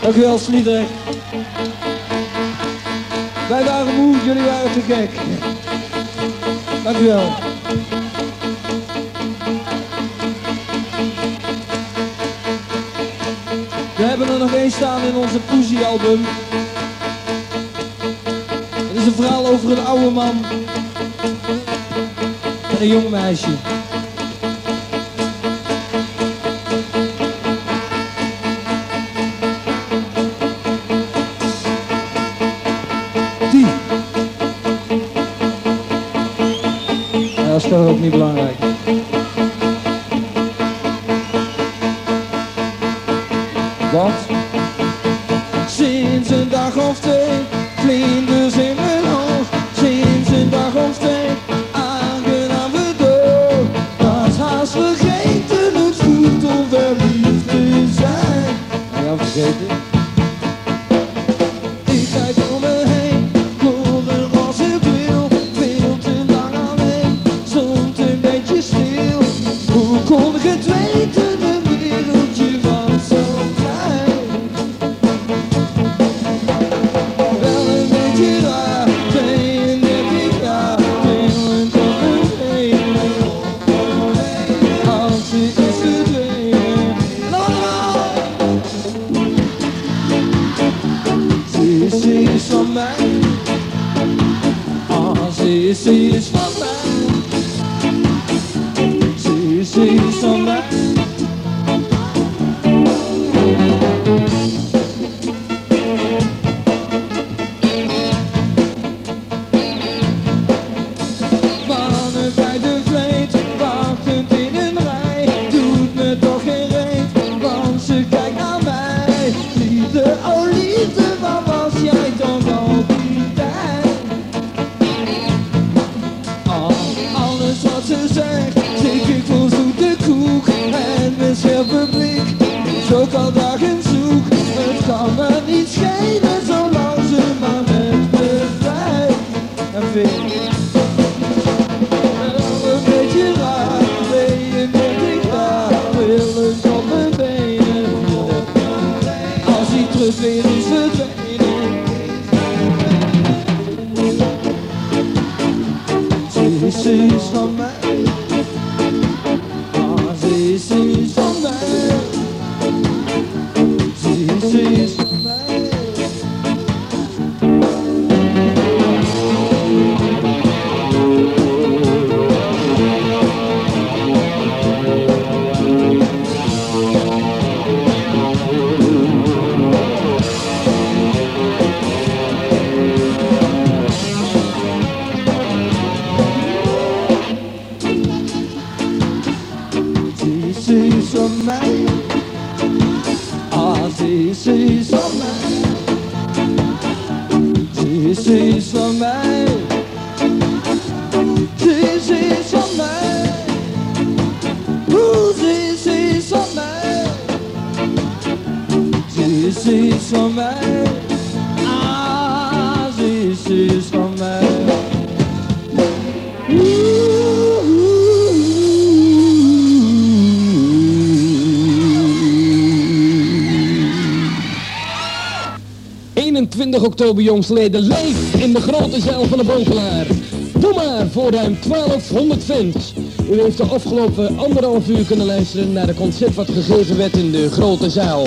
Dank u wel. Wij waren moe, jullie waren te gek. Dank u wel. We hebben er nog één staan in onze Poesie-album. Het is een verhaal over een oude man en een jong meisje. Ja, dat ook niet belangrijk. Want sinds een dag of twee vlinders in mijn hoofd. Sinds een dag of twee aangenaam verdoofd. Dat haast vergeten het voelt om verliefd te zijn. Ja, vergeten. Ah, ze is, ze is van zegt, ik voor zoete koek. En mijn scherpe blik, is ook al dag en zoek. Het kan me niet schelen, zolang ze maar met me blijft. En vind wel een beetje raar, 32 jaar, trillend op mijn benen. Als hij terug weer is verdwenen. Ze is van mij. Is van mij. Oeh, ze is, ze is van mij. Ze is, ze is van mij. Ah, ze is, ze 21 oktober jongsleden leef in de grote zaal van de Bonkelaar. Doe maar voor ruim 1200 fans. U heeft de afgelopen anderhalf uur kunnen luisteren naar een concert wat gegeven werd in de grote zaal.